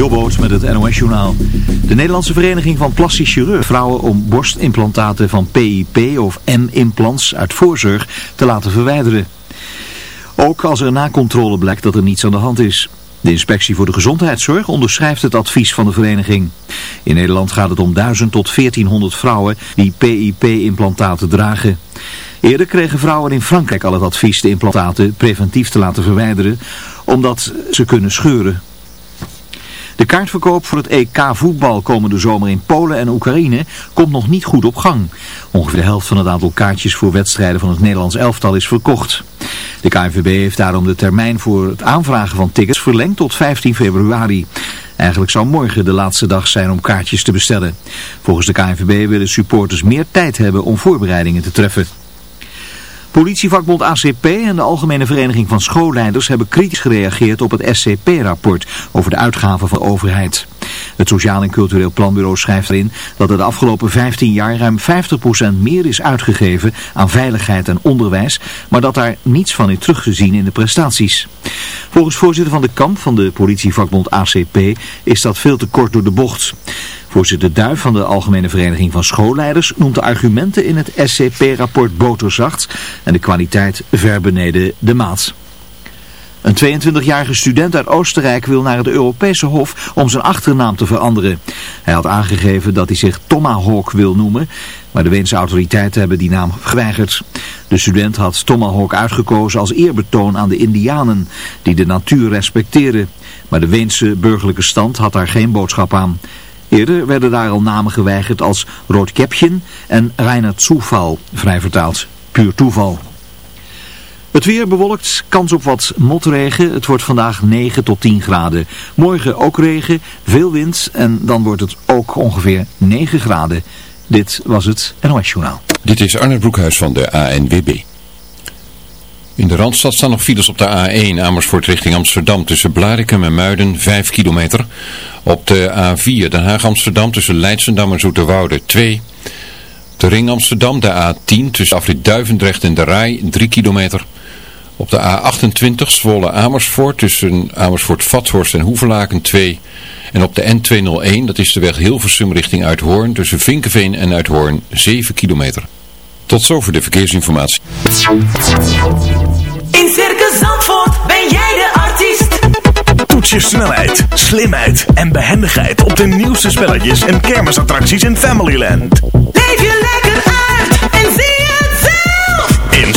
Jobboot met het NOS-journaal. De Nederlandse Vereniging van Plastisch Chirurg vrouwen om borstimplantaten van PIP of M-implants uit voorzorg te laten verwijderen. Ook als er na controle blijkt dat er niets aan de hand is. De inspectie voor de gezondheidszorg onderschrijft het advies van de vereniging. In Nederland gaat het om 1000 tot 1400 vrouwen die PIP-implantaten dragen. Eerder kregen vrouwen in Frankrijk al het advies de implantaten preventief te laten verwijderen, omdat ze kunnen scheuren. De kaartverkoop voor het EK voetbal komende zomer in Polen en Oekraïne komt nog niet goed op gang. Ongeveer de helft van het aantal kaartjes voor wedstrijden van het Nederlands elftal is verkocht. De KNVB heeft daarom de termijn voor het aanvragen van tickets verlengd tot 15 februari. Eigenlijk zou morgen de laatste dag zijn om kaartjes te bestellen. Volgens de KNVB willen supporters meer tijd hebben om voorbereidingen te treffen. Politievakbond ACP en de Algemene Vereniging van Schoolleiders hebben kritisch gereageerd op het SCP-rapport over de uitgaven van overheid. Het Sociaal en Cultureel Planbureau schrijft erin dat er de afgelopen 15 jaar ruim 50% meer is uitgegeven aan veiligheid en onderwijs, maar dat daar niets van is teruggezien in de prestaties. Volgens voorzitter van de kamp van de politievakbond ACP is dat veel te kort door de bocht. Voorzitter Duif van de Algemene Vereniging van Schoolleiders noemt de argumenten in het SCP-rapport boterzacht en de kwaliteit ver beneden de maat. Een 22-jarige student uit Oostenrijk wil naar het Europese Hof om zijn achternaam te veranderen. Hij had aangegeven dat hij zich Tomahawk wil noemen, maar de Weense autoriteiten hebben die naam geweigerd. De student had Tomahawk uitgekozen als eerbetoon aan de Indianen, die de natuur respecteren. Maar de Weense burgerlijke stand had daar geen boodschap aan. Eerder werden daar al namen geweigerd als Roodkepchen en Reinhard Soefal, vrij vertaald, puur toeval. Het weer bewolkt, kans op wat motregen. Het wordt vandaag 9 tot 10 graden. Morgen ook regen, veel wind en dan wordt het ook ongeveer 9 graden. Dit was het NOS Journaal. Dit is Arne Broekhuis van de ANWB. In de Randstad staan nog files op de A1 Amersfoort richting Amsterdam tussen Blarikum en Muiden 5 kilometer. Op de A4 Den Haag Amsterdam tussen Leidsendam en Zoeterwoude 2 de ring Amsterdam, de A10 tussen Afrit Duivendrecht en de Rai, 3 kilometer. Op de A28 Zwolle Amersfoort tussen Amersfoort Vathorst en Hoevelaken 2. En op de N201, dat is de weg Hilversum richting Uithoorn, tussen Vinkenveen en Uithoorn 7 kilometer. Tot zover de verkeersinformatie. In Circus Zandvoort ben jij de artiest. Toets je snelheid, slimheid en behendigheid op de nieuwste spelletjes en kermisattracties in Familyland.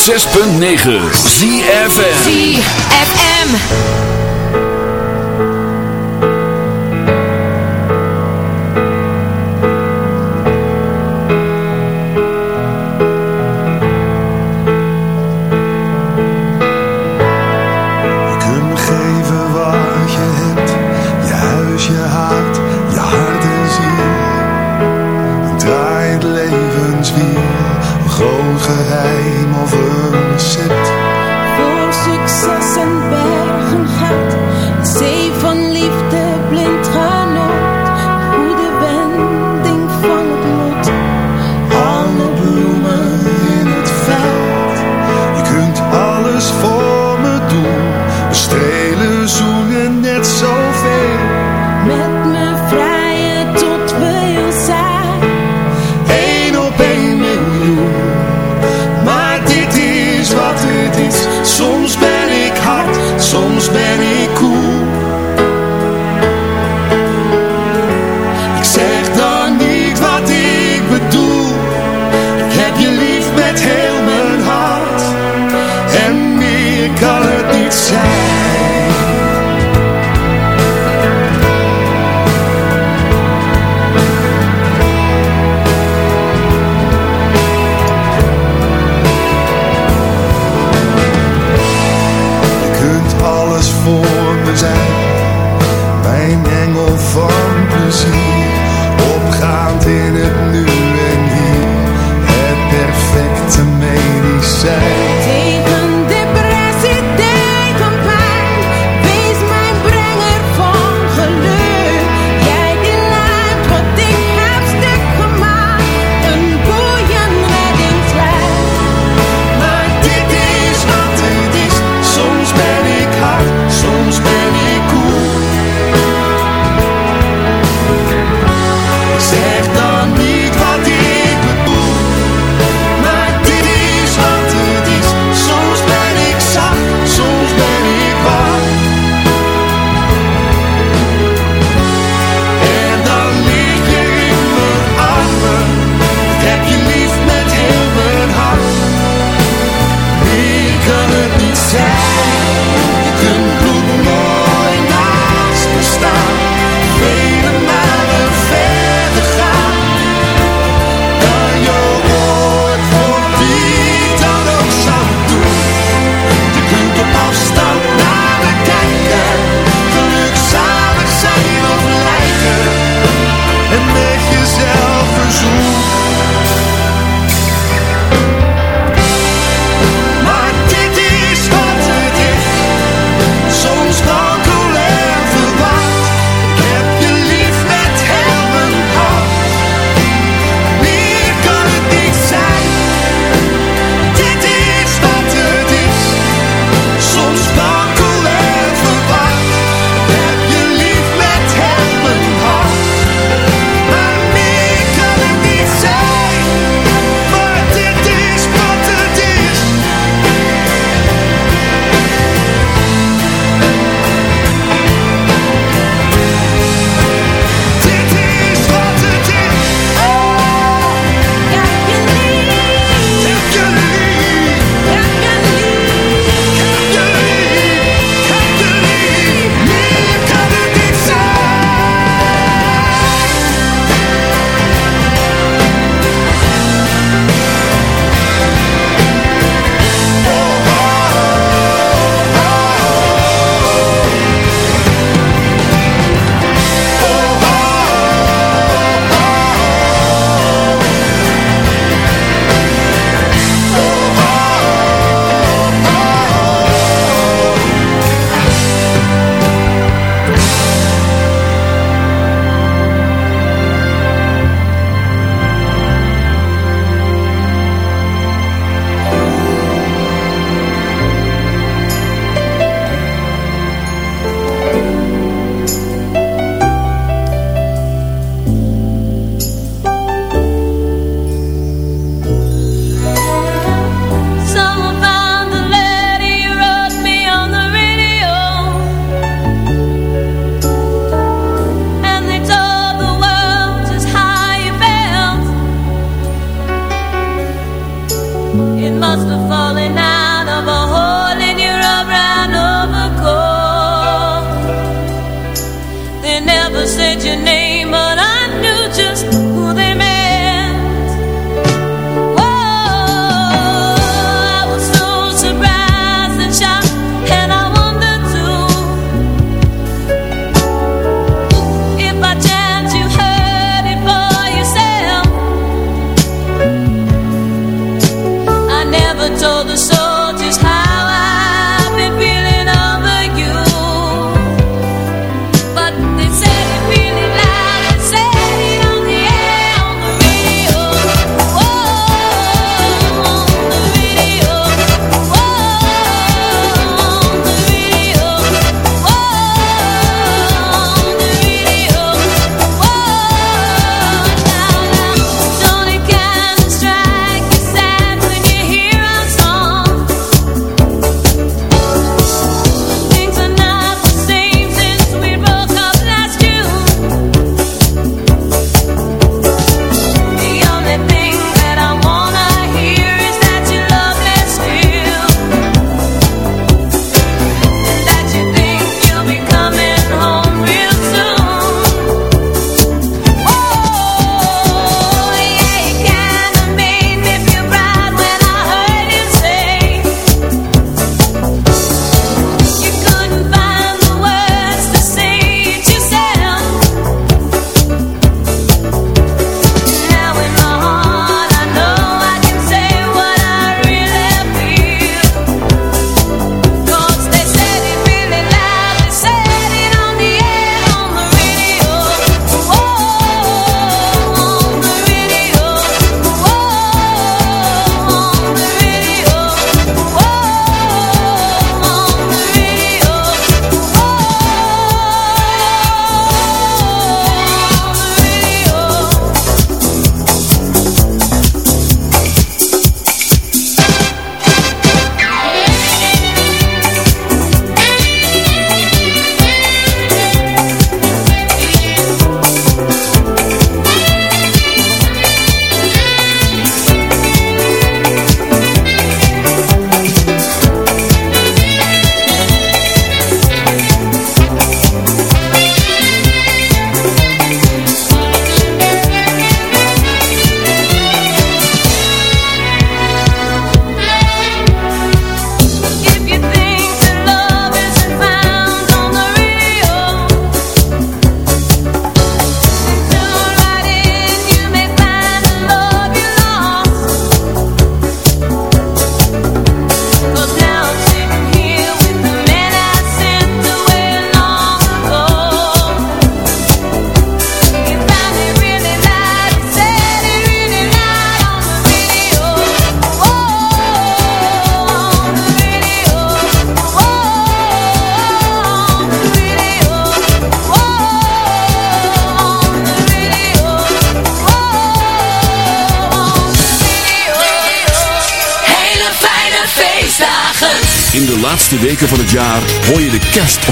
106.9 ZFM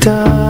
done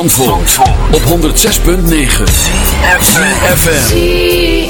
Zandvoort, op 106.9 FM.